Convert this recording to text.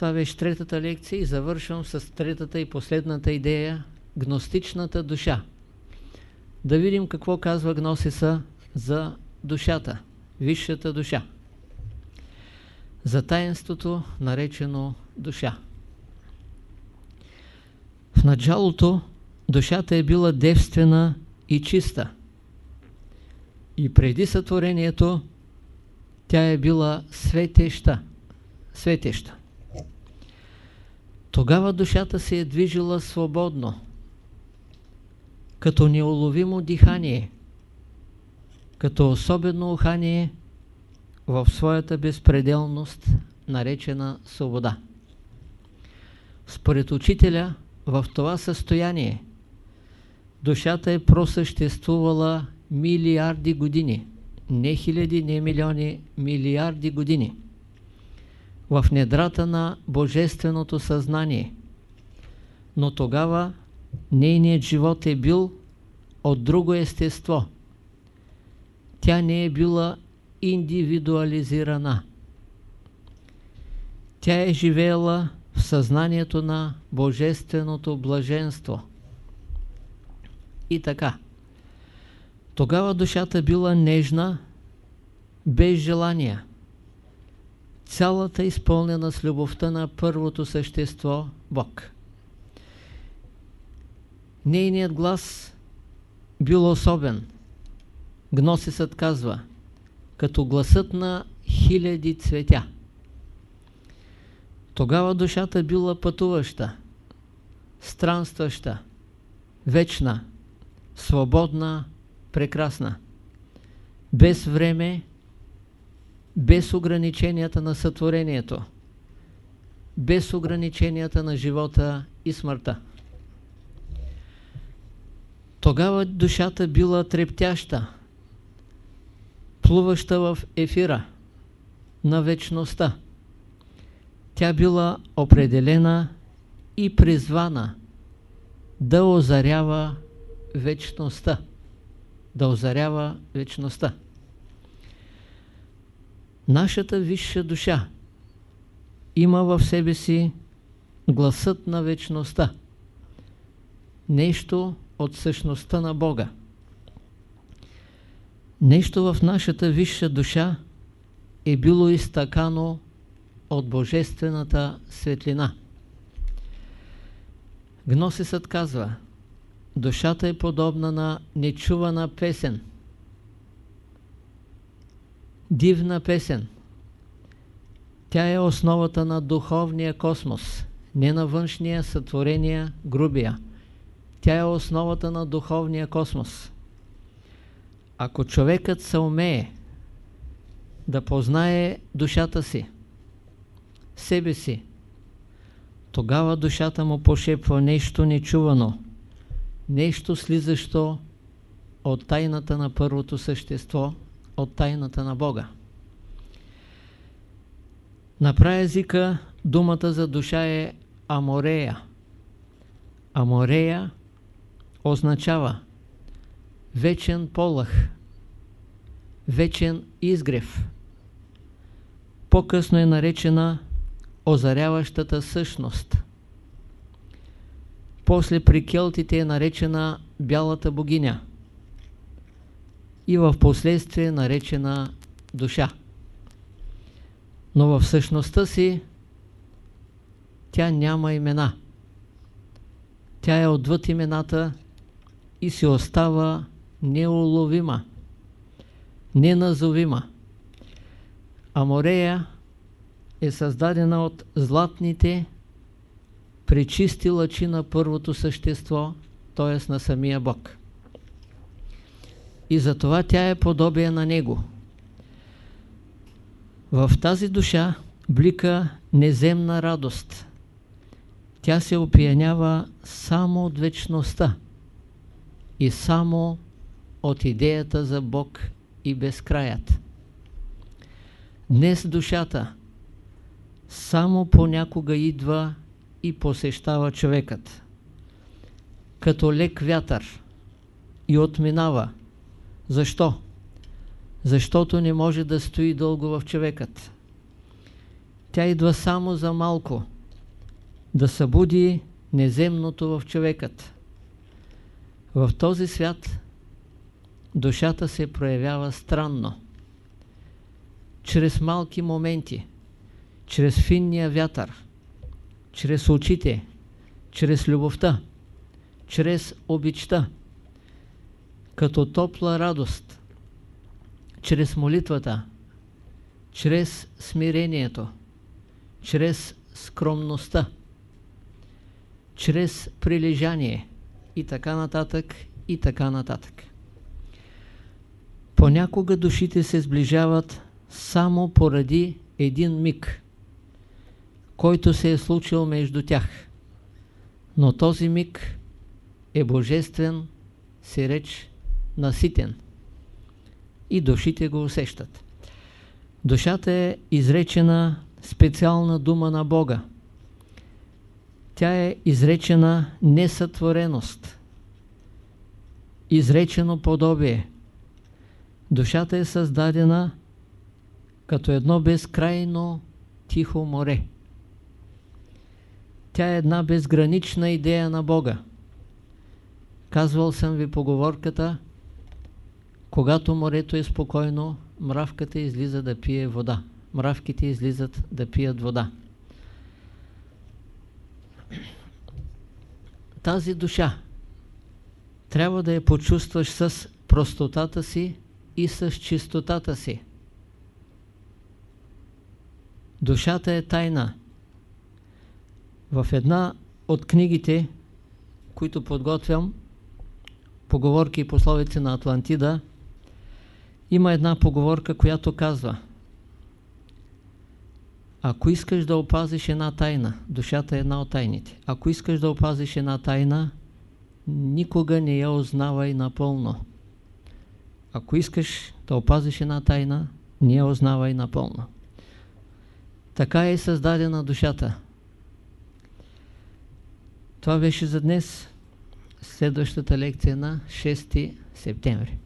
Това беше третата лекция и завършвам с третата и последната идея – гностичната душа. Да видим какво казва Гносиса за душата, висшата душа. За таинството, наречено душа. В началото душата е била девствена и чиста. И преди сътворението тя е била светеща. светеща. Тогава душата се е движила свободно, като неуловимо дихание, като особено ухание в своята безпределност, наречена свобода. Според учителя, в това състояние душата е просъществувала милиарди години. Не хиляди, не милиони, милиарди години. В недрата на Божественото съзнание. Но тогава нейният живот е бил от друго естество. Тя не е била индивидуализирана. Тя е живеела в съзнанието на Божественото блаженство. И така. Тогава душата била нежна, без желания. Цялата изпълнена с любовта на първото същество – Бог. Нейният глас бил особен. Гносисът казва, като гласът на хиляди цветя. Тогава душата била пътуваща, странстваща, вечна, свободна, прекрасна, без време, без ограниченията на сътворението, без ограниченията на живота и смъртта. Тогава душата била трептяща, плуваща в ефира на вечността. Тя била определена и призвана да озарява вечността. Да озарява вечността. Нашата висша душа има в себе си гласът на вечността. Нещо от същността на Бога. Нещо в нашата висша душа е било изтъкано от Божествената светлина. Гносисът казва, душата е подобна на нечувана песен. Дивна песен. Тя е основата на духовния космос, не на външния сътворения грубия. Тя е основата на духовния космос. Ако човекът се умее да познае душата си, себе си, тогава душата му пошепва нещо нечувано, нещо слизащо от тайната на първото същество, от тайната на Бога. На праезика думата за душа е Аморея. Аморея означава вечен полъх, вечен изгрев. По-късно е наречена озаряващата същност. После при келтите е наречена бялата богиня и в последствие наречена душа. Но в същността си тя няма имена. Тя е отвъд имената и си остава неуловима, неназовима. Аморея е създадена от златните пречисти лъчи на първото същество, т.е. на самия Бог. И затова тя е подобие на Него. В тази душа блика неземна радост. Тя се опиянява само от вечността и само от идеята за Бог и безкраят. Днес душата само понякога идва и посещава човекът. Като лек вятър и отминава. Защо? Защото не може да стои дълго в човекът. Тя идва само за малко. Да събуди неземното в човекът. В този свят душата се проявява странно. Чрез малки моменти, чрез финния вятър, чрез очите, чрез любовта, чрез обичта, като топла радост, чрез молитвата, чрез смирението, чрез скромността, чрез прилежание и така нататък и така нататък. Понякога душите се сближават само поради един миг, който се е случил между тях. Но този миг е божествен, си реч наситен. И душите го усещат. Душата е изречена специална дума на Бога. Тя е изречена несътвореност, изречено подобие. Душата е създадена като едно безкрайно тихо море. Тя е една безгранична идея на Бога. Казвал съм ви поговорката, когато морето е спокойно, мравката излиза да пие вода. Мравките излизат да пият вода. Тази душа трябва да я почувстваш с простотата си и с чистотата си. Душата е тайна. В една от книгите, които подготвям, поговорки и пословици на Атлантида, има една поговорка, която казва Ако искаш да опазиш една тайна, душата е една от тайните, ако искаш да опазиш една тайна, никога не я узнавай напълно. Ако искаш да опазиш една тайна, не я узнавай напълно. Така е създадена душата. Това беше за днес. Следващата лекция на 6 септември.